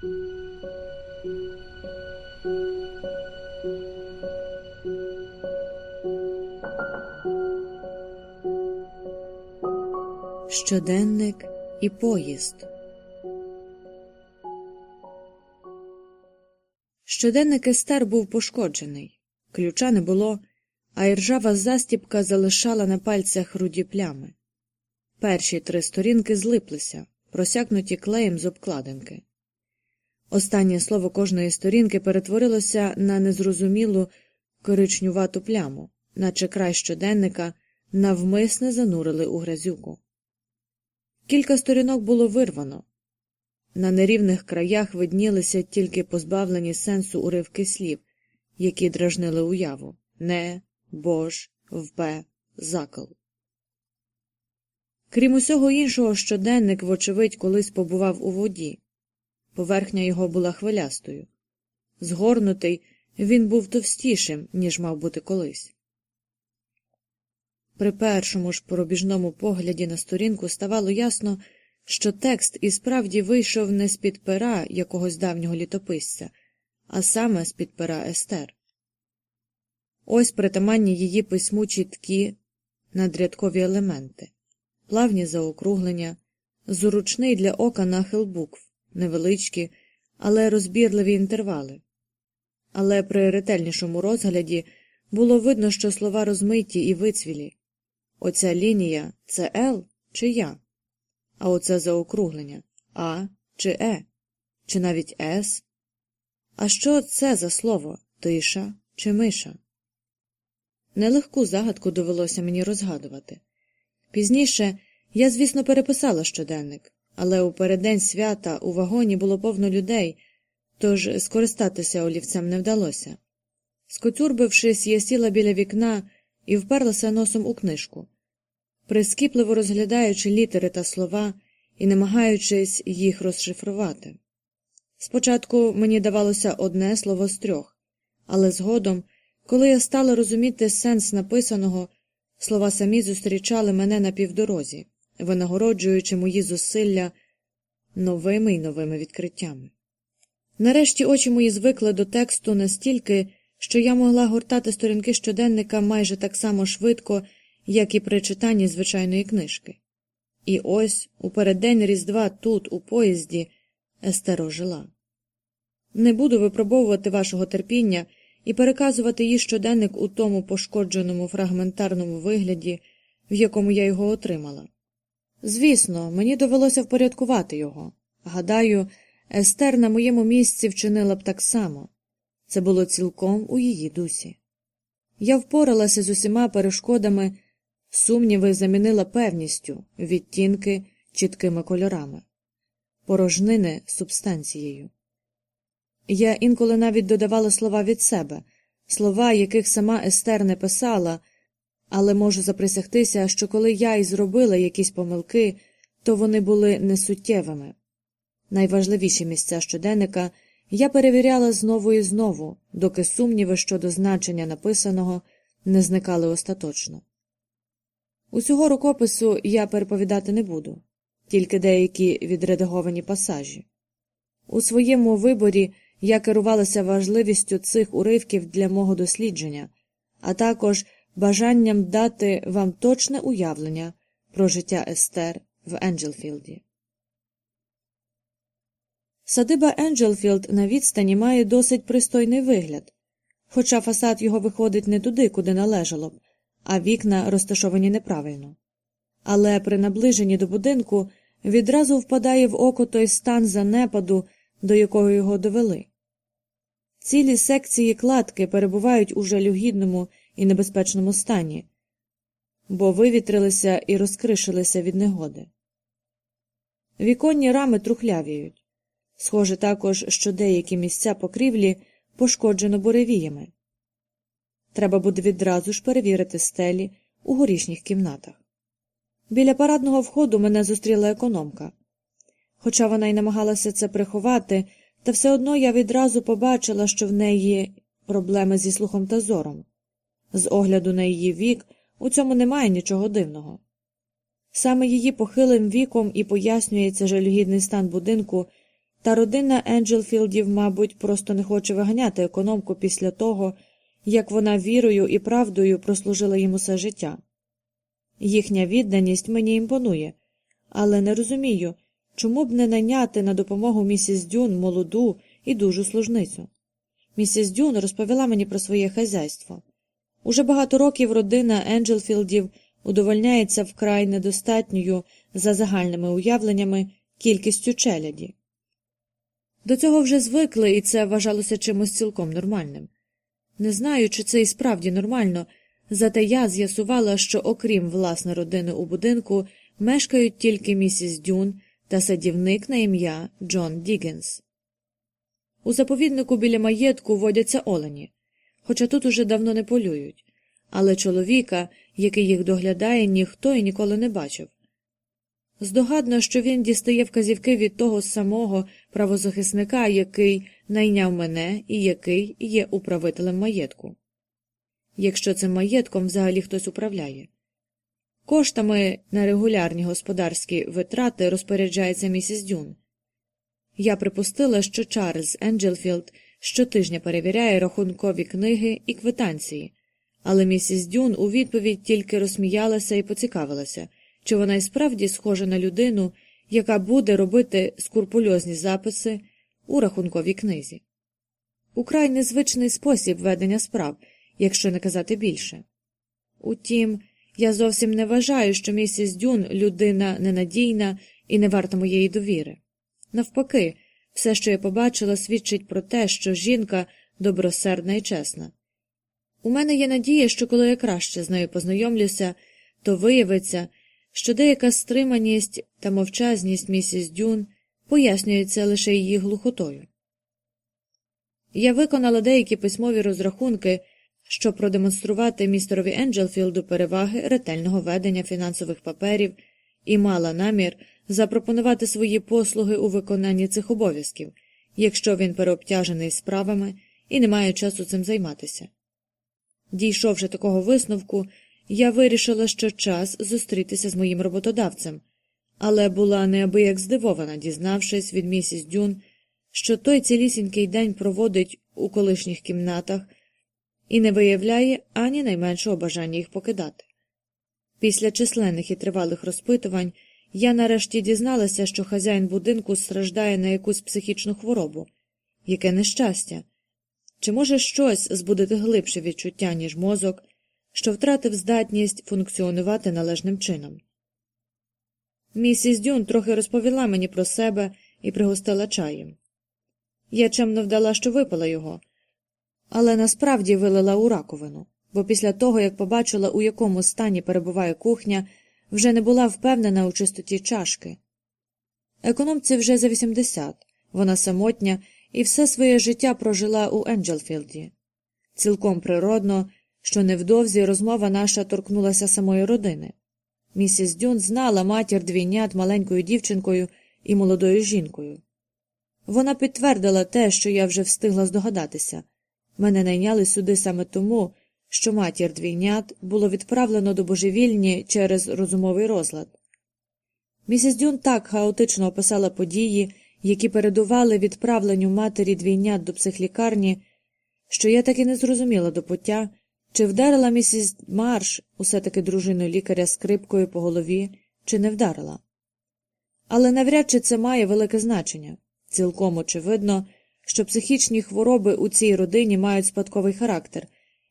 Щоденник і поїзд. Щоденник Естер був пошкоджений, ключа не було, а іржава застіпка залишала на пальцях руді плями. Перші три сторінки злиплися, просякнуті клеєм з обкладинки. Останнє слово кожної сторінки перетворилося на незрозумілу коричнювату пляму, наче край щоденника навмисне занурили у грязюку. Кілька сторінок було вирвано. На нерівних краях виднілися тільки позбавлені сенсу уривки слів, які дражнили уяву не, бож, вбе, закол. Крім усього іншого, щоденник, вочевидь, колись побував у воді. Поверхня його була хвилястою. Згорнутий, він був товстішим, ніж мав бути колись. При першому ж пробіжному погляді на сторінку ставало ясно, що текст і справді вийшов не з під пера якогось давнього літописця, а саме з під пера Естер. Ось притаманні її письму чіткі надрядкові елементи, плавні заокруглення, зручний для ока нахил букв, невеличкі, але розбірливі інтервали. Але при ретельнішому розгляді було видно, що слова розмиті і вицвілі. Оця лінія це Л чи Я, а оце заокруглення А чи Е, чи навіть С. А що це за слово тиша чи миша? Нелегку загадку довелося мені розгадувати. Пізніше я, звісно, переписала щоденник, але у переддень свята у вагоні було повно людей, тож скористатися олівцем не вдалося. Скотюрбившись, я сіла біля вікна і вперлася носом у книжку, прискіпливо розглядаючи літери та слова і намагаючись їх розшифрувати. Спочатку мені давалося одне слово з трьох, але згодом, коли я стала розуміти сенс написаного, слова самі зустрічали мене на півдорозі, винагороджуючи мої зусилля новими й новими відкриттями. Нарешті очі мої звикли до тексту настільки, що я могла гортати сторінки щоденника майже так само швидко, як і при читанні звичайної книжки. І ось у переддень Різдва тут, у поїзді, Естеро жила. Не буду випробовувати вашого терпіння і переказувати їй щоденник у тому пошкодженому фрагментарному вигляді, в якому я його отримала. Звісно, мені довелося впорядкувати його. Гадаю, Естер на моєму місці вчинила б так само. Це було цілком у її дусі. Я впоралася з усіма перешкодами, сумніви замінила певністю, відтінки чіткими кольорами, порожнини субстанцією. Я інколи навіть додавала слова від себе, слова, яких сама Естер не писала, але можу заприсягтися, що коли я й зробила якісь помилки, то вони були несуттєвими. Найважливіші місця щоденника я перевіряла знову і знову, доки сумніви щодо значення написаного не зникали остаточно. Усього рукопису я переповідати не буду, тільки деякі відредаговані пасажі. У своєму виборі я керувалася важливістю цих уривків для мого дослідження, а також бажанням дати вам точне уявлення про життя Естер в Енджелфілді. Садиба Енджелфілд на відстані має досить пристойний вигляд, хоча фасад його виходить не туди, куди належало б, а вікна розташовані неправильно. Але при наближенні до будинку відразу впадає в око той стан занепаду, до якого його довели. Цілі секції кладки перебувають у жалюгідному і небезпечному стані, бо вивітрилися і розкришилися від негоди. Віконні рами трухлявіють. Схоже також, що деякі місця покрівлі пошкоджено буревіями. Треба буде відразу ж перевірити стелі у горішніх кімнатах. Біля парадного входу мене зустріла економка. Хоча вона й намагалася це приховати, та все одно я відразу побачила, що в неї проблеми зі слухом та зором. З огляду на її вік у цьому немає нічого дивного. Саме її похилим віком і пояснюється жалюгідний стан будинку, Та родина Енджелфілдів, мабуть, просто не хоче виганяти економку після того, як вона вірою і правдою прослужила їм усе життя. Їхня відданість мені імпонує, але не розумію, чому б не наняти на допомогу місіс Дюн молоду і дужу служницю. Місіс Дюн розповіла мені про своє хазяйство. Уже багато років родина Енджелфілдів удовольняється вкрай недостатньою за загальними уявленнями кількістю челяді. До цього вже звикли, і це вважалося чимось цілком нормальним. Не знаю, чи це і справді нормально, зате я з'ясувала, що окрім власне родини у будинку мешкають тільки місіс Дюн та садівник на ім'я Джон Діггенс. У заповіднику біля маєтку водяться олені, хоча тут уже давно не полюють, але чоловіка, який їх доглядає, ніхто і ніколи не бачив. Здогадно, що він дістає вказівки від того самого правозахисника, який найняв мене і який є управителем маєтку. Якщо цим маєтком взагалі хтось управляє. Коштами на регулярні господарські витрати розпоряджається місіс Дюн. Я припустила, що Чарльз Енджелфілд щотижня перевіряє рахункові книги і квитанції, але місіс Дюн у відповідь тільки розсміялася і поцікавилася, чи вона й справді схожа на людину, яка буде робити скурпульозні записи у рахунковій книзі. Украй незвичний спосіб ведення справ, якщо не казати більше. Утім, я зовсім не вважаю, що місіс Дюн людина ненадійна і не варта моєї довіри. Навпаки, все, що я побачила, свідчить про те, що жінка добросердна і чесна. У мене є надія, що коли я краще з нею познайомлюся, то виявиться, що деяка стриманість та мовчазність місіс Дюн пояснюється лише її глухотою. Я виконала деякі письмові розрахунки, щоб продемонструвати містерові Енджелфілду переваги ретельного ведення фінансових паперів і мала намір запропонувати свої послуги у виконанні цих обов'язків, якщо він переобтяжений справами і не має часу цим займатися. Дійшовши такого висновку, я вирішила, що час зустрітися з моїм роботодавцем, але була неабияк здивована, дізнавшись від місіс Дюн, що той цілісінький день проводить у колишніх кімнатах і не виявляє ані найменшого бажання їх покидати. Після численних і тривалих розпитувань я нарешті дізналася, що хазяїн будинку страждає на якусь психічну хворобу, яке нещастя, чи може щось збудити глибше відчуття, ніж мозок, що втратив здатність функціонувати належним чином. Місіс Дюн трохи розповіла мені про себе і пригостила чаєм. Я чемно вдала, що випила його, але насправді вилила у раковину, бо після того, як побачила, у якому стані перебуває кухня, вже не була впевнена у чистоті чашки. Економці вже за 80, вона самотня і все своє життя прожила у Енджелфілді. Цілком природно, що невдовзі розмова наша торкнулася самої родини. Місіс Дюн знала матір двійнят маленькою дівчинкою і молодою жінкою. Вона підтвердила те, що я вже встигла здогадатися. Мене найняли сюди саме тому, що матір двійнят було відправлено до божевільні через розумовий розлад. Місіс Дюн так хаотично описала події, які передували відправленню матері двійнят до психлікарні, що я так і не зрозуміла до пуття, чи вдарила місіс Марш усе таки дружину лікаря скрипкою по голові, чи не вдарила. Але навряд чи це має велике значення цілком очевидно, що психічні хвороби у цій родині мають спадковий характер,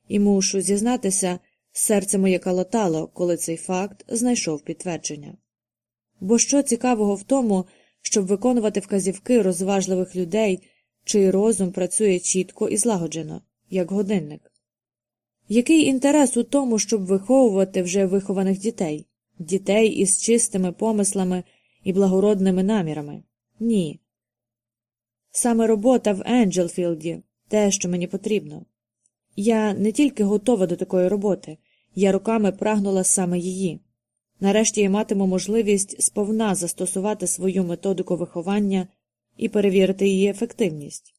і мушу зізнатися, серце моє калотало, коли цей факт знайшов підтвердження. Бо що цікавого в тому, щоб виконувати вказівки розважливих людей, чий розум працює чітко і злагоджено, як годинник? Який інтерес у тому, щоб виховувати вже вихованих дітей, дітей із чистими помислами і благородними намірами? Ні. Саме робота в Енджелфілді те, що мені потрібно. Я не тільки готова до такої роботи, я руками прагнула саме її. Нарешті я матиму можливість сповна застосувати свою методику виховання і перевірити її ефективність.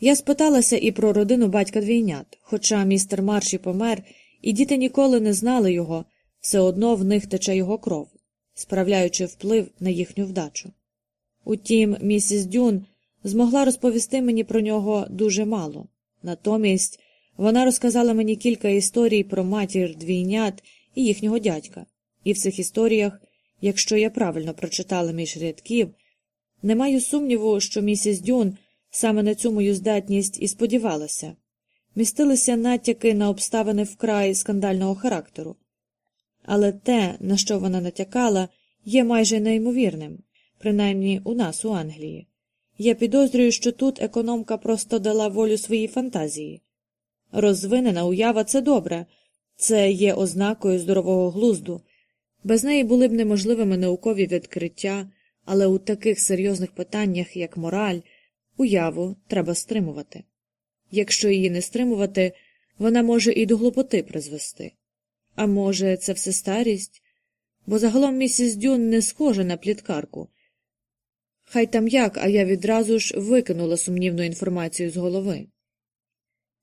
Я спиталася і про родину батька двійнят, хоча містер Марші помер, і діти ніколи не знали його, все одно в них тече його кров, справляючи вплив на їхню вдачу. Утім, місіс Дюн змогла розповісти мені про нього дуже мало. Натомість вона розказала мені кілька історій про матір двійнят і їхнього дядька, і в цих історіях, якщо я правильно прочитала між рядків, не маю сумніву, що місіс Дюн саме на цю мою здатність і сподівалася, містилися натяки на обставини вкрай скандального характеру. Але те, на що вона натякала, є майже неймовірним, принаймні у нас, у Англії. Я підозрюю, що тут економка просто дала волю своїй фантазії. Розвинена уява це добре, це є ознакою здорового глузду. Без неї були б неможливими наукові відкриття, але у таких серйозних питаннях, як мораль, уяву треба стримувати. Якщо її не стримувати, вона може і до глупоти призвести. А може, це все старість? Бо загалом місіс Дюн не схожа на пліткарку. Хай там як, а я відразу ж викинула сумнівну інформацію з голови.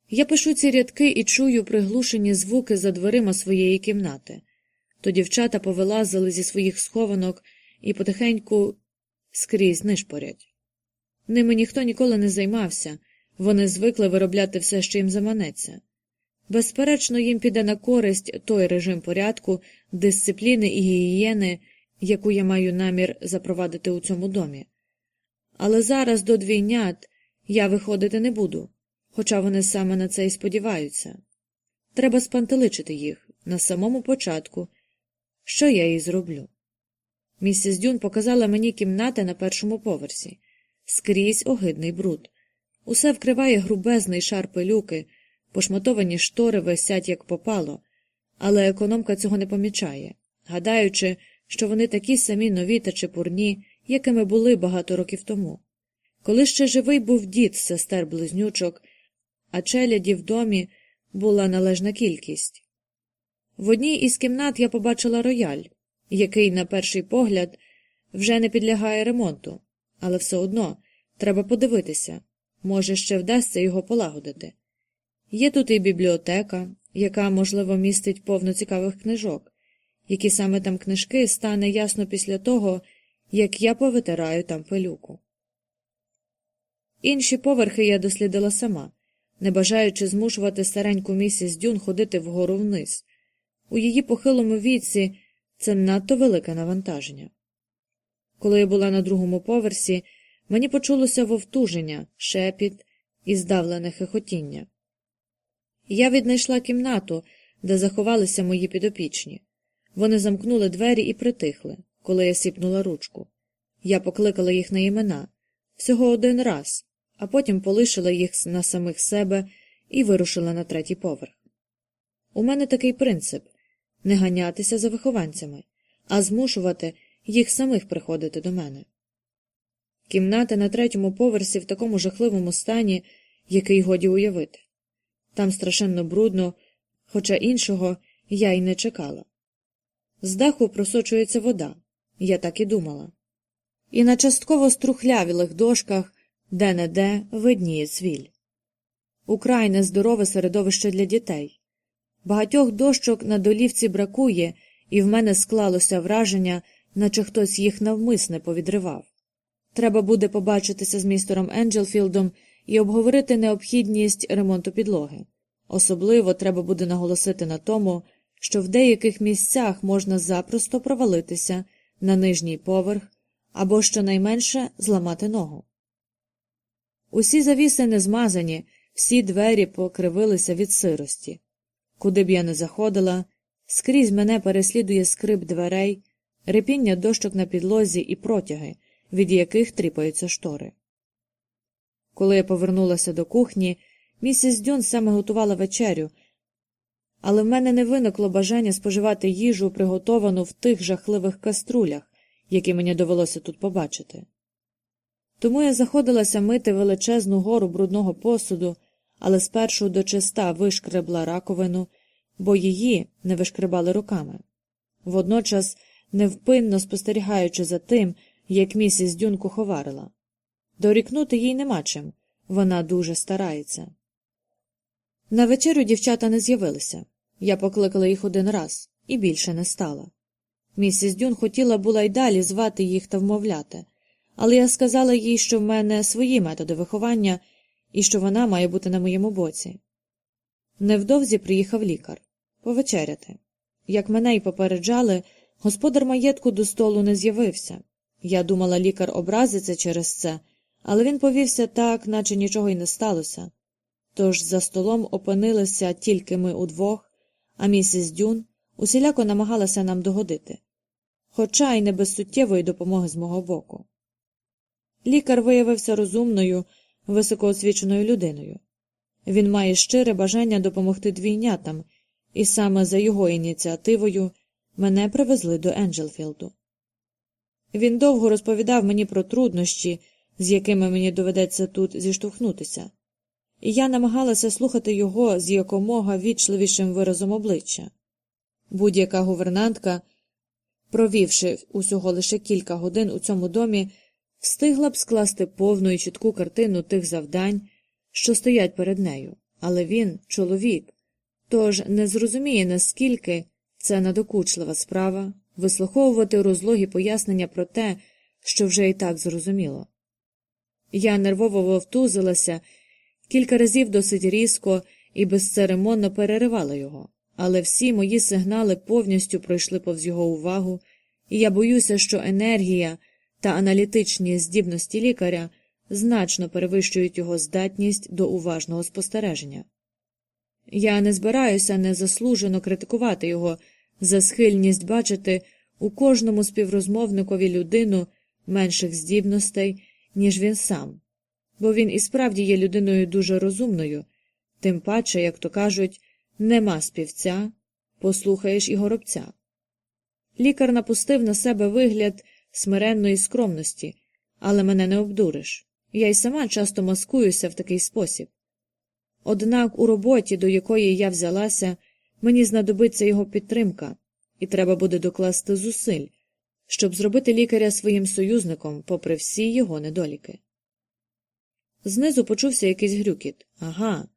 Я пишу ці рядки і чую приглушені звуки за дверима своєї кімнати. То дівчата повилазили зі своїх схованок і потихеньку скрізь нишпорять. Ними ніхто ніколи не займався, вони звикли виробляти все, що їм заманеться. Безперечно, їм піде на користь той режим порядку, дисципліни і гігієни, яку я маю намір запровадити у цьому домі. Але зараз до двійнят я виходити не буду, хоча вони саме на це і сподіваються. Треба спантеличити їх на самому початку, що я і зроблю. Місіс Дюн показала мені кімнати на першому поверсі скрізь огидний бруд. Усе вкриває грубезний шар пилюки, пошматовані штори висять, як попало, але економка цього не помічає, гадаючи, що вони такі самі нові та чепурні, якими були багато років тому. Коли ще живий був дід сестер близнючок, а челяді в домі була належна кількість. В одній із кімнат я побачила рояль, який, на перший погляд, вже не підлягає ремонту, але все одно треба подивитися може, ще вдасться його полагодити. Є тут і бібліотека, яка, можливо, містить повно цікавих книжок, які саме там книжки стане ясно після того, як я повитираю там пилюку. Інші поверхи я дослідила сама, не бажаючи змушувати стареньку місіс Дюн ходити вгору вниз. У її похилому віці це надто велике навантаження. Коли я була на другому поверсі, мені почулося вовтуження, шепіт і здавлене хихотіння. Я віднайшла кімнату, де заховалися мої підопічні. Вони замкнули двері і притихли, коли я сіпнула ручку. Я покликала їх на імена всього один раз, а потім полишила їх на самих себе і вирушила на третій поверх. У мене такий принцип не ганятися за вихованцями, а змушувати їх самих приходити до мене. Кімната на третьому поверсі в такому жахливому стані, який годі уявити. Там страшенно брудно, хоча іншого я й не чекала. З даху просочується вода, я так і думала. І на частково струхлявілих дошках де не де видніє цвіль. Украй нездорове середовище для дітей. Багатьох дощок на долівці бракує, і в мене склалося враження, наче хтось їх навмисне повідривав. Треба буде побачитися з містером Енджелфілдом і обговорити необхідність ремонту підлоги. Особливо треба буде наголосити на тому, що в деяких місцях можна запросто провалитися на нижній поверх або щонайменше зламати ногу. Усі завіси не змазані, всі двері покривилися від сирості. Куди б я не заходила, скрізь мене переслідує скрип дверей, репіння дощок на підлозі і протяги, від яких тріпаються штори. Коли я повернулася до кухні, місіс Дюн саме готувала вечерю, але в мене не виникло бажання споживати їжу, приготовану в тих жахливих каструлях, які мені довелося тут побачити. Тому я заходилася мити величезну гору брудного посуду, але спершу до чиста вишкребла раковину, бо її не вишкребали руками. Водночас, невпинно спостерігаючи за тим, як місіс Дюн куховарила. Дорікнути їй нема чим вона дуже старається. На вечерю дівчата не з'явилися. Я покликала їх один раз і більше не стала. Місіс Дюн хотіла була й далі звати їх та вмовляти але я сказала їй, що в мене свої методи виховання і що вона має бути на моєму боці. Невдовзі приїхав лікар повечеряти. Як мене й попереджали, господар маєтку до столу не з'явився. Я думала, лікар образиться через це, але він повівся так, наче нічого й не сталося. Тож за столом опинилися тільки ми удвох, а місіс Дюн усіляко намагалася нам догодити, хоча й не без суттєвої допомоги з мого боку. Лікар виявився розумною, високоосвіченою людиною. Він має щире бажання допомогти двійнятам, і саме за його ініціативою мене привезли до Енджелфілду. Він довго розповідав мені про труднощі, з якими мені доведеться тут зіштовхнутися, і я намагалася слухати його з якомога вічливішим виразом обличчя. Будь-яка гувернантка, провівши усього лише кілька годин у цьому домі, встигла б скласти повну і чітку картину тих завдань, що стоять перед нею, але він чоловік, тож не зрозуміє, наскільки це надокучлива справа вислуховувати розлогі пояснення про те, що вже і так зрозуміло. Я нервово вовтузилася, кілька разів досить різко і безцеремонно переривала його, але всі мої сигнали повністю пройшли повз його увагу, і я боюся, що енергія та аналітичні здібності лікаря значно перевищують його здатність до уважного спостереження. Я не збираюся незаслужено критикувати його за схильність бачити у кожному співрозмовникові людину менших здібностей, ніж він сам, бо він і справді є людиною дуже розумною, тим паче, як то кажуть, нема співця, послухаєш і горобця. Лікар напустив на себе вигляд смиренної скромності, але мене не обдуриш. Я й сама часто маскуюся в такий спосіб. Однак у роботі, до якої я взялася, мені знадобиться його підтримка, і треба буде докласти зусиль, щоб зробити лікаря своїм союзником, попри всі його недоліки. Знизу почувся якийсь грюкіт. Ага.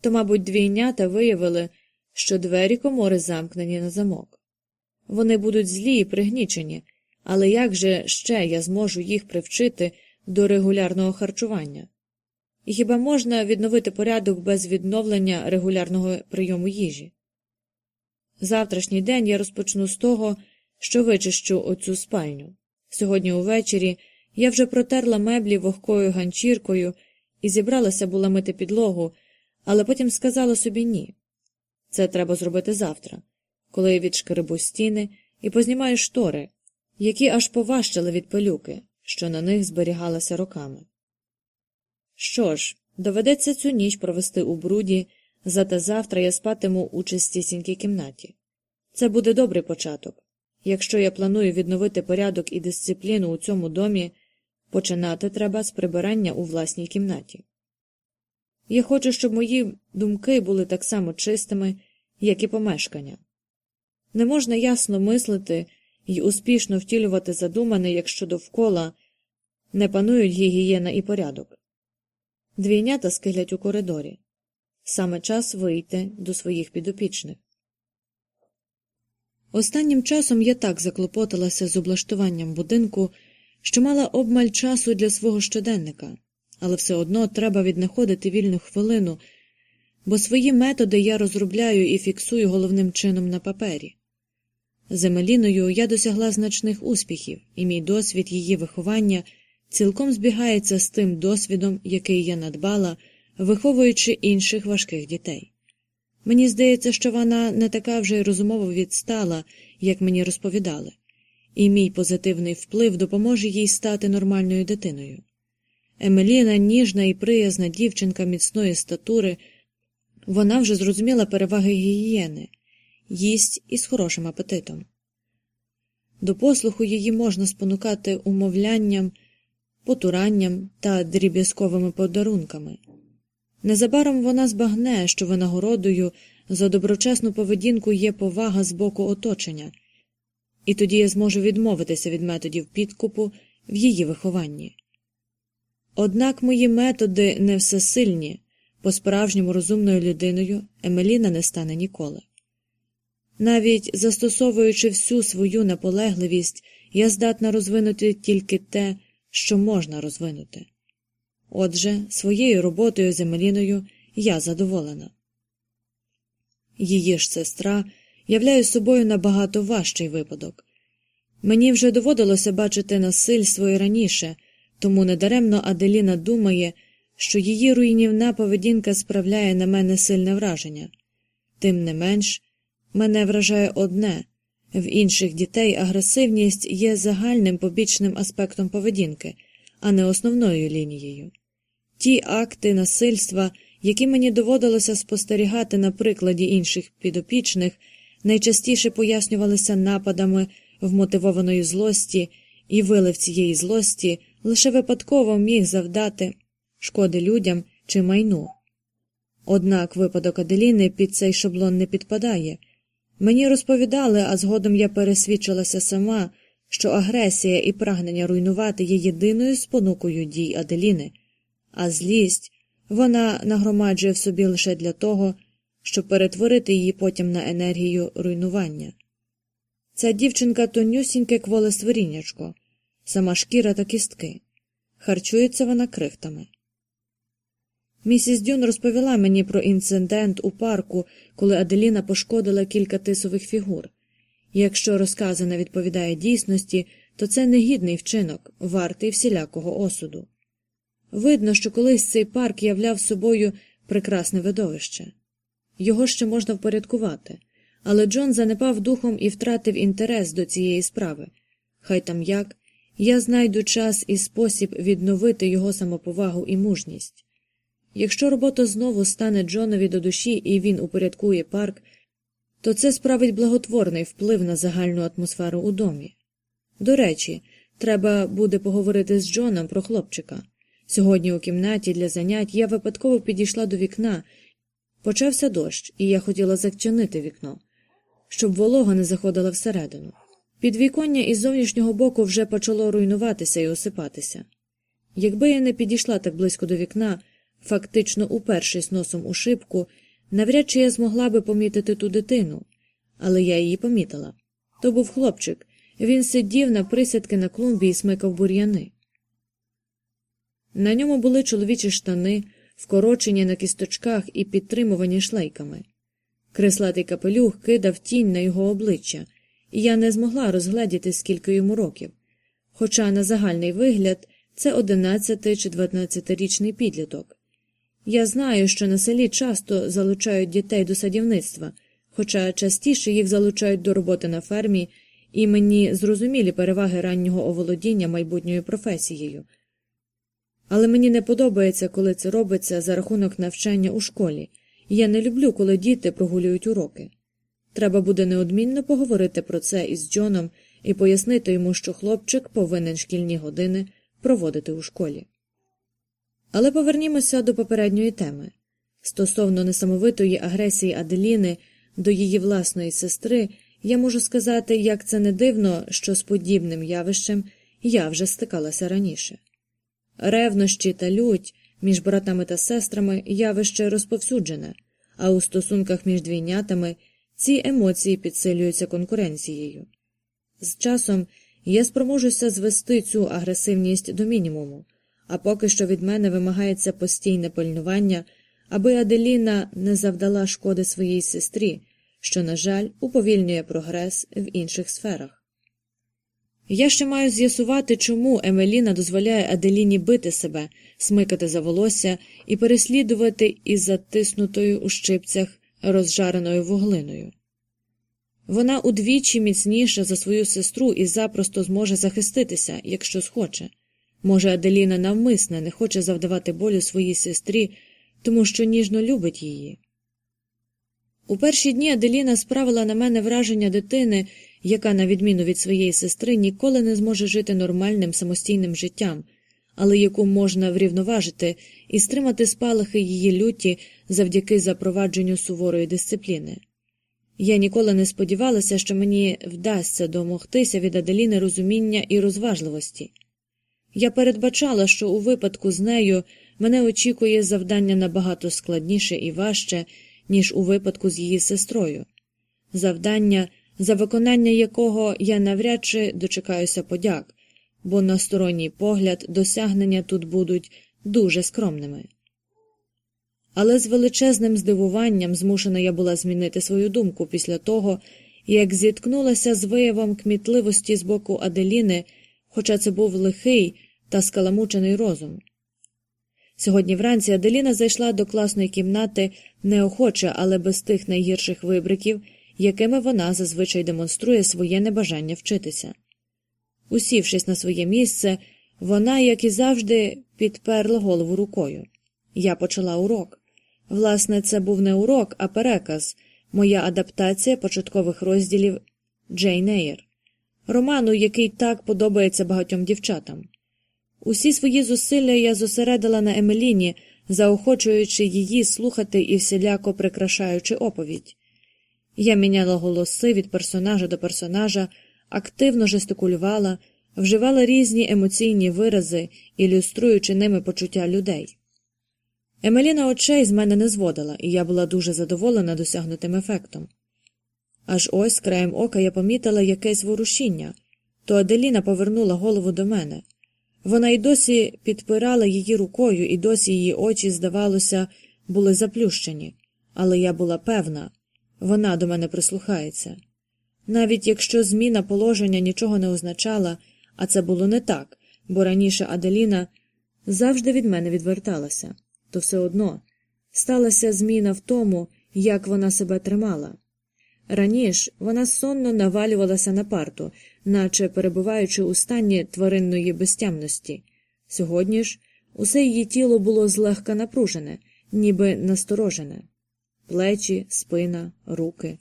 То, мабуть, двійнята виявили, що двері комори замкнені на замок. Вони будуть злі і пригнічені, але як же ще я зможу їх привчити до регулярного харчування? І хіба можна відновити порядок без відновлення регулярного прийому їжі? Завтрашній день я розпочну з того, що вичищу оцю спальню. Сьогодні увечері я вже протерла меблі вогкою ганчіркою і зібралася була мити підлогу, але потім сказала собі ні. Це треба зробити завтра, коли я відшкребу стіни і познімаю штори, які аж поважчали від пилюки, що на них зберігалася роками. Що ж, доведеться цю ніч провести у бруді, зате завтра я спатиму у чистісінькій кімнаті. Це буде добрий початок. Якщо я планую відновити порядок і дисципліну у цьому домі, починати треба з прибирання у власній кімнаті. Я хочу, щоб мої думки були так само чистими, як і помешкання. Не можна ясно мислити і успішно втілювати задумане, якщо довкола не панують гігієна і порядок. Двійнята скиглять у коридорі. Саме час вийти до своїх підопічних. Останнім часом я так заклопоталася з облаштуванням будинку, що мала обмаль часу для свого щоденника, але все одно треба віднаходити вільну хвилину, бо свої методи я розробляю і фіксую головним чином на папері. З Емеліною я досягла значних успіхів, і мій досвід її виховання цілком збігається з тим досвідом, який я надбала, виховуючи інших важких дітей. Мені здається, що вона не така вже й розумово відстала, як мені розповідали, і мій позитивний вплив допоможе їй стати нормальною дитиною. Емеліна ніжна і приязна дівчинка міцної статури, вона вже зрозуміла переваги гігієни, їсть із хорошим апетитом. До послуху її можна спонукати умовлянням, потуранням та дріб'язковими подарунками. Незабаром вона збагне, що винагородою за доброчесну поведінку є повага з боку оточення, і тоді я зможу відмовитися від методів підкупу в її вихованні. Однак мої методи не всесильні, по справжньому розумною людиною Емеліна не стане ніколи. Навіть застосовуючи всю свою наполегливість, я здатна розвинути тільки те, що можна розвинути. Отже, своєю роботою з Емеліною я задоволена. Її ж сестра являє собою набагато важчий випадок. Мені вже доводилося бачити насильство і раніше, тому недаремно Аделіна думає, що її руйнівна поведінка справляє на мене сильне враження. Тим не менш, мене вражає одне в інших дітей агресивність є загальним побічним аспектом поведінки, а не основною лінією. Ті акти насильства, які мені доводилося спостерігати на прикладі інших підопічних, найчастіше пояснювалися нападами вмотивованої злості, і вилив цієї злості лише випадково міг завдати шкоди людям чи майну. Однак випадок Аделіни під цей шаблон не підпадає. Мені розповідали, а згодом я пересвідчилася сама, що агресія і прагнення руйнувати є єдиною спонукою дій Аделіни, а злість вона нагромаджує в собі лише для того, щоб перетворити її потім на енергію руйнування. Ця дівчинка тонюсіньке кволе створіннячко, сама шкіра та кістки. Харчується вона крихтами. Місіс Дюн розповіла мені про інцидент у парку, коли Аделіна пошкодила кілька тисових фігур. Якщо розказана відповідає дійсності, то це негідний вчинок, вартий всілякого осуду. Видно, що колись цей парк являв собою прекрасне видовище. Його ще можна впорядкувати, але Джон занепав духом і втратив інтерес до цієї справи. Хай там як, я знайду час і спосіб відновити його самоповагу і мужність. Якщо робота знову стане Джонові до душі і він упорядкує парк, то це справить благотворний вплив на загальну атмосферу у домі. До речі, треба буде поговорити з Джоном про хлопчика. Сьогодні у кімнаті для занять я випадково підійшла до вікна, почався дощ, і я хотіла зачинити вікно, щоб волога не заходила всередину. Підвіконня із зовнішнього боку вже почало руйнуватися і осипатися. Якби я не підійшла так близько до вікна, фактично упершись носом у шибку, навряд чи я змогла би помітити ту дитину, але я її помітила. То був хлопчик, він сидів на присядки на клумбі і смикав бур'яни. На ньому були чоловічі штани, вкорочені на кісточках і підтримувані шлейками. Креслатий капелюх кидав тінь на його обличчя, і я не змогла розгледіти, скільки йому років. Хоча на загальний вигляд це одинадцяти чи дванадцятирічний підліток. Я знаю, що на селі часто залучають дітей до садівництва, хоча частіше їх залучають до роботи на фермі, і мені зрозумілі переваги раннього оволодіння майбутньою професією. Але мені не подобається, коли це робиться за рахунок навчання у школі, і я не люблю, коли діти прогулюють уроки. Треба буде неодмінно поговорити про це із Джоном і пояснити йому, що хлопчик повинен шкільні години проводити у школі. Але повернімося до попередньої теми стосовно несамовитої агресії Аделіни до її власної сестри, я можу сказати, як це не дивно, що з подібним явищем я вже стикалася раніше. Ревнощі та лють між братами та сестрами явище розповсюджене, а у стосунках між двійнятами ці емоції підсилюються конкуренцією. З часом я спроможуся звести цю агресивність до мінімуму а поки що від мене вимагається постійне пильнування, аби Аделіна не завдала шкоди своїй сестрі, що, на жаль, уповільнює прогрес в інших сферах. Я ще маю з'ясувати, чому Емеліна дозволяє Аделіні бити себе, смикати за волосся і переслідувати із затиснутою у щипцях розжареною вуглиною. Вона удвічі міцніша за свою сестру і запросто зможе захиститися, якщо схоче. Може, Аделіна навмисне не хоче завдавати болю своїй сестрі, тому що ніжно любить її. У перші дні Аделіна справила на мене враження дитини, яка, на відміну від своєї сестри, ніколи не зможе жити нормальним самостійним життям, але яку можна врівноважити і стримати спалахи її люті завдяки запровадженню суворої дисципліни. Я ніколи не сподівалася, що мені вдасться домогтися від Аделіни розуміння і розважливості. Я передбачала, що у випадку з нею мене очікує завдання набагато складніше і важче, ніж у випадку з її сестрою, завдання, за виконання якого я навряд чи дочекаюся подяк, бо на сторонній погляд досягнення тут будуть дуже скромними. Але з величезним здивуванням змушена я була змінити свою думку після того, як зіткнулася з виявом кмітливості з боку Аделіни, хоча це був лихий та скаламучений розум. Сьогодні вранці Аделіна зайшла до класної кімнати неохоче, але без тих найгірших вибриків, якими вона зазвичай демонструє своє небажання вчитися. Усівшись на своє місце, вона, як і завжди, підперла голову рукою. Я почала урок. Власне, це був не урок, а переказ, моя адаптація початкових розділів Джейн Ейр, роману, який так подобається багатьом дівчатам. Усі свої зусилля я зосередила на Емеліні, заохочуючи її слухати і всіляко прикрашаючи оповідь. Я міняла голоси від персонажа до персонажа, активно жестикулювала, вживала різні емоційні вирази, ілюструючи ними почуття людей. Емеліна очей з мене не зводила, і я була дуже задоволена досягнутим ефектом. Аж ось краєм ока я помітила якесь ворушіння, то Аделіна повернула голову до мене. Вона й досі підпирала її рукою, і досі її очі, здавалося, були заплющені, але я була певна вона до мене прислухається. Навіть якщо зміна положення нічого не означала, а це було не так, бо раніше Аделіна завжди від мене відверталася, то все одно сталася зміна в тому, як вона себе тримала. Раніше вона сонно навалювалася на парту, наче перебуваючи у стані тваринної безтямності. Сьогодні ж усе її тіло було злегка напружене, ніби насторожене плечі, спина, руки.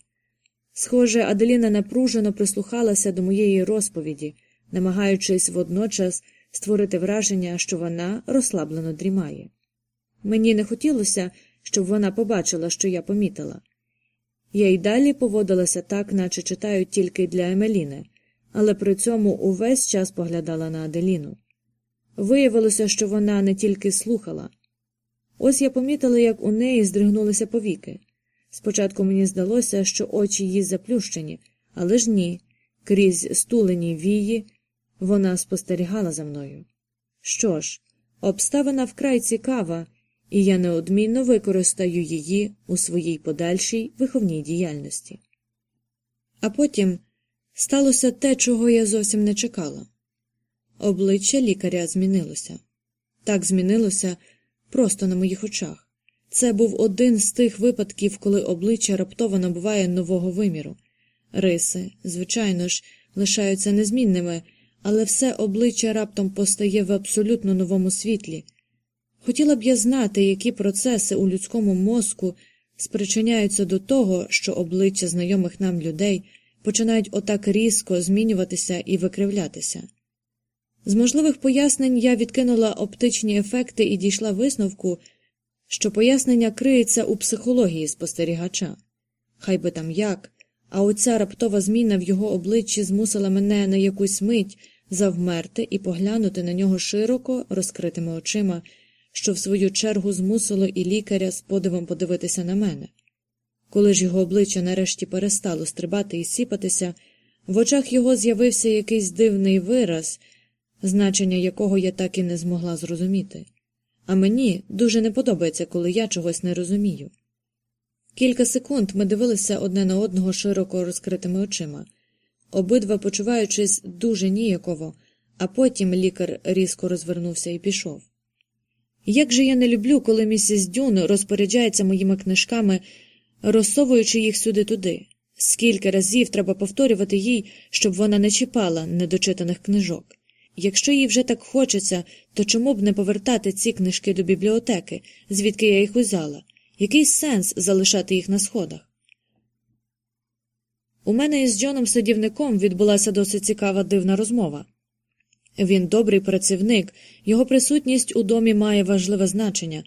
Схоже, Аделіна напружено прислухалася до моєї розповіді, намагаючись водночас створити враження, що вона розслаблено дрімає. Мені не хотілося, щоб вона побачила, що я помітила. Я й далі поводилася так, наче читаю тільки для Емеліни, але при цьому увесь час поглядала на Аделіну. Виявилося, що вона не тільки слухала. Ось я помітила, як у неї здригнулися повіки. Спочатку мені здалося, що очі її заплющені, але ж ні, крізь стулені вії вона спостерігала за мною. Що ж, обставина вкрай цікава, і я неодмінно використаю її у своїй подальшій виховній діяльності. А потім сталося те, чого я зовсім не чекала. Обличчя лікаря змінилося. Так змінилося просто на моїх очах. Це був один з тих випадків, коли обличчя раптово набуває нового виміру. Риси, звичайно ж, лишаються незмінними, але все обличчя раптом постає в абсолютно новому світлі. Хотіла б я знати, які процеси у людському мозку спричиняються до того, що обличчя знайомих нам людей починають отак різко змінюватися і викривлятися. З можливих пояснень я відкинула оптичні ефекти і дійшла висновку, що пояснення криється у психології спостерігача. Хай би там як, а оця раптова зміна в його обличчі змусила мене на якусь мить завмерти і поглянути на нього широко розкритими очима, що в свою чергу змусило і лікаря з подивом подивитися на мене. Коли ж його обличчя нарешті перестало стрибати і сіпатися, в очах його з'явився якийсь дивний вираз значення якого я так і не змогла зрозуміти, а мені дуже не подобається, коли я чогось не розумію. Кілька секунд ми дивилися одне на одного широко розкритими очима, обидва почуваючись дуже ніяково, а потім лікар різко розвернувся і пішов. Як же я не люблю, коли місіс Дюн розпоряджається моїми книжками, розсовуючи їх сюди туди, скільки разів треба повторювати їй, щоб вона не чіпала недочитаних книжок. Якщо їй вже так хочеться, то чому б не повертати ці книжки до бібліотеки, звідки я їх узяла? Який сенс залишати їх на сходах? У мене із Джоном садівником відбулася досить цікава дивна розмова. Він добрий працівник, його присутність у домі має важливе значення,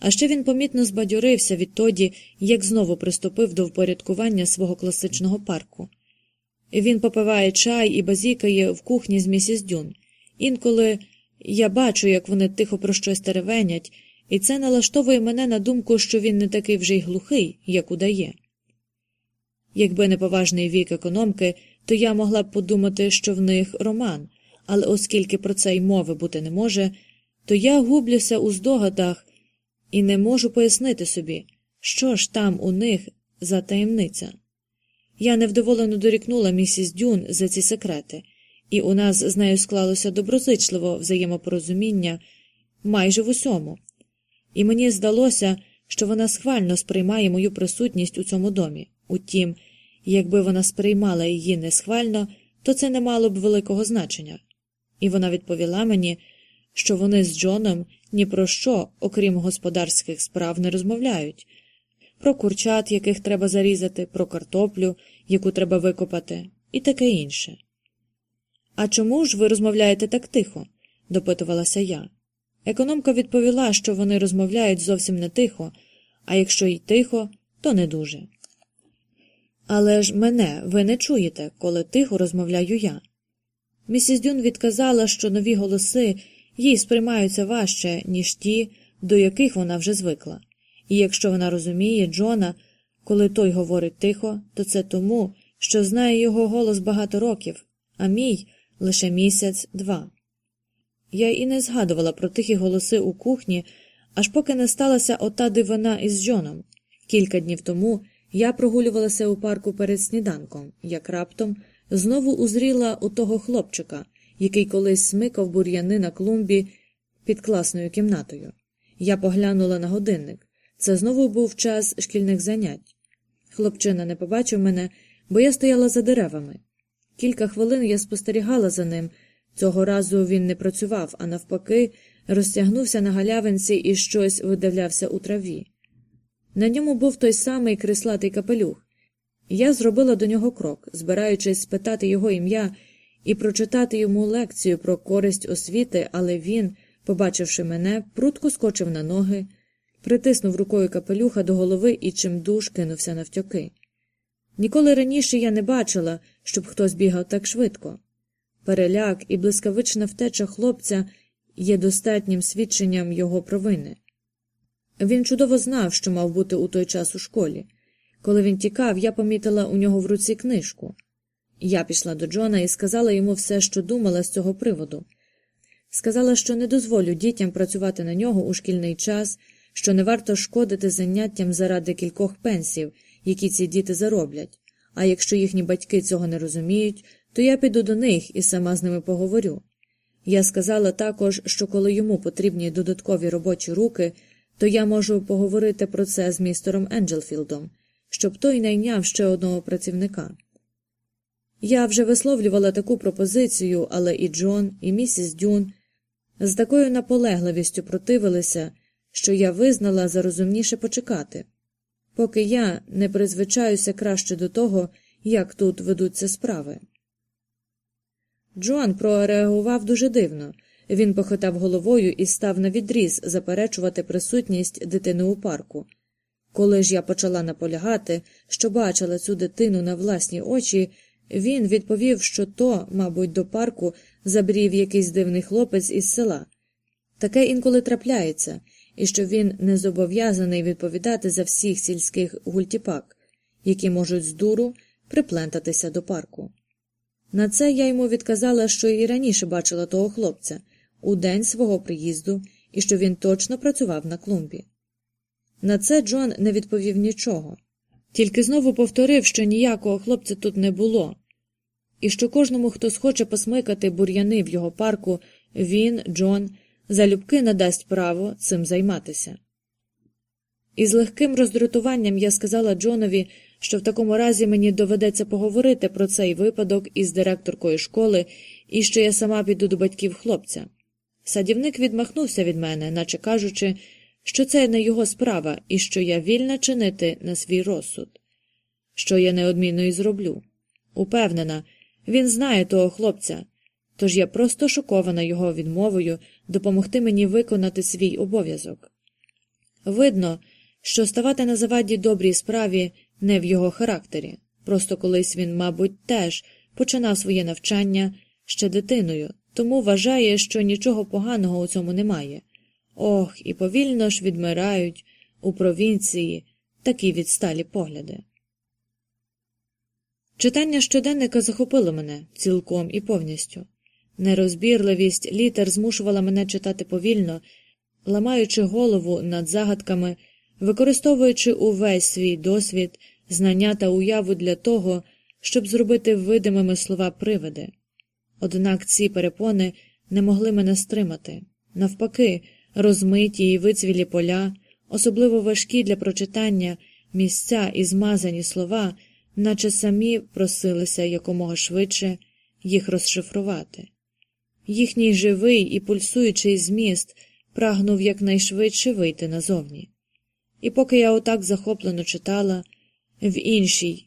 а ще він помітно збадьорився відтоді, як знову приступив до впорядкування свого класичного парку. Він попиває чай і базікає в кухні з місіс Дюн. Інколи я бачу, як вони тихо про щось теревенять, і це налаштовує мене на думку, що він не такий вже й глухий, як удає. Якби не поважний вік економки, то я могла б подумати, що в них роман, але оскільки про це й мови бути не може, то я гублюся у здогадах і не можу пояснити собі, що ж там у них за таємниця. Я невдоволено дорікнула місіс Дюн за ці секрети, і у нас з нею склалося доброзичливо взаємопорозуміння майже в усьому, і мені здалося, що вона схвально сприймає мою присутність у цьому домі. Утім, якби вона сприймала її несхвально, то це не мало б великого значення. І вона відповіла мені, що вони з Джоном ні про що, окрім господарських справ, не розмовляють про курчат, яких треба зарізати, про картоплю, яку треба викопати, і таке інше. А чому ж ви розмовляєте так тихо? допитувалася я. Економка відповіла, що вони розмовляють зовсім не тихо, а якщо й тихо, то не дуже. Але ж мене ви не чуєте, коли тихо розмовляю я. Місіс Дюн відказала, що нові голоси їй сприймаються важче, ніж ті, до яких вона вже звикла, і якщо вона розуміє Джона, коли той говорить тихо, то це тому, що знає його голос багато років, а мій лише місяць два. Я і не згадувала про тихі голоси у кухні, аж поки не сталася ота дивина із Джоном. Кілька днів тому я прогулювалася у парку перед сніданком, як раптом знову узріла у того хлопчика, який колись смикав бур'яни на клумбі під класною кімнатою. Я поглянула на годинник. Це знову був час шкільних занять. Хлопчина не побачив мене, бо я стояла за деревами. Кілька хвилин я спостерігала за ним. Цього разу він не працював, а навпаки, розтягнувся на галявинці і щось видавлявся у траві. На ньому був той самий крислатий капелюх. Я зробила до нього крок, збираючись спитати його ім'я і прочитати йому лекцію про користь освіти, але він, побачивши мене, прутко скочив на ноги, притиснув рукою капелюха до голови і чимдуж кинувся навтьоки. Ніколи раніше я не бачила, щоб хтось бігав так швидко. Переляк і блискавична втеча хлопця є достатнім свідченням його провини. Він чудово знав, що мав бути у той час у школі. Коли він тікав, я помітила у нього в руці книжку. Я пішла до Джона і сказала йому все, що думала з цього приводу. Сказала, що не дозволю дітям працювати на нього у шкільний час, що не варто шкодити заняттям заради кількох пенсів, які ці діти зароблять, а якщо їхні батьки цього не розуміють, то я піду до них і сама з ними поговорю. Я сказала також, що коли йому потрібні додаткові робочі руки, то я можу поговорити про це з містером Енджелфілдом, щоб той найняв ще одного працівника. Я вже висловлювала таку пропозицію, але і Джон, і місіс Дюн з такою наполегливістю противилися, що я визнала за розумніше почекати, поки я не призвичаюся краще до того, як тут ведуться справи. Джоан прореагував дуже дивно. Він похитав головою і став на відріз заперечувати присутність дитини у парку. Коли ж я почала наполягати, що бачила цю дитину на власні очі, він відповів, що то, мабуть, до парку забрів якийсь дивний хлопець із села. Таке інколи трапляється, і що він не зобов'язаний відповідати за всіх сільських гультіпак, які можуть з дуру приплентатися до парку. На це я йому відказала, що і раніше бачила того хлопця у день свого приїзду і що він точно працював на клумбі. На це Джон не відповів нічого, тільки знову повторив, що ніякого хлопця тут не було, і що кожному, хто схоче посмикати бур'яни в його парку, він, Джон, залюбки надасть право цим займатися. І з легким роздратуванням я сказала Джонові, що в такому разі мені доведеться поговорити про цей випадок із директоркою школи і що я сама піду до батьків хлопця. Садівник відмахнувся від мене, наче кажучи, що це не його справа і що я вільна чинити на свій розсуд, що я неодмінно і зроблю. Упевнена, він знає того хлопця, тож я просто шокована його відмовою допомогти мені виконати свій обов'язок. Видно, що ставати на заваді добрій справі не в його характері, просто колись він, мабуть, теж починав своє навчання ще дитиною, тому вважає, що нічого поганого у цьому немає. Ох, і повільно ж відмирають у провінції такі відсталі погляди. Читання щоденника захопило мене цілком і повністю. Нерозбірливість літер змушувала мене читати повільно, ламаючи голову над загадками, використовуючи увесь свій досвід, знання та уяву для того, щоб зробити видимими слова привиди. Однак ці перепони не могли мене стримати. Навпаки, розмиті і вицвілі поля, особливо важкі для прочитання місця і змазані слова, наче самі просилися якомога швидше їх розшифрувати. Їхній живий і пульсуючий зміст прагнув якнайшвидше вийти назовні. І поки я отак захоплено читала, в іншій,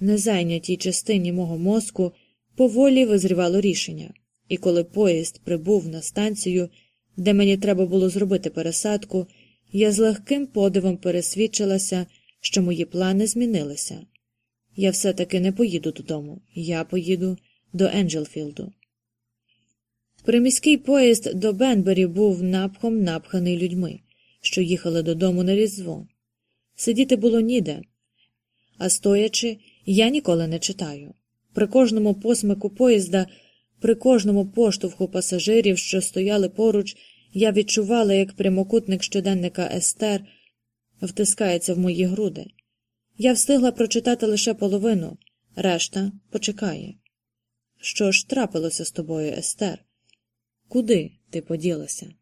незайнятій частині мого мозку поволі визрівало рішення, і коли поїзд прибув на станцію, де мені треба було зробити пересадку, я з легким подивом пересвідчилася, що мої плани змінилися. Я все таки не поїду додому, я поїду до Енджелфілду. Приміський поїзд до Бенбері був напхом напханий людьми, що їхали додому на різдво. Сидіти було ніде, а стоячи, я ніколи не читаю. При кожному посмику поїзда, при кожному поштовху пасажирів, що стояли поруч, я відчувала, як прямокутник щоденника Естер втискається в мої груди. Я встигла прочитати лише половину, решта почекає. Що ж трапилося з тобою, Естер? Куди ти поділася?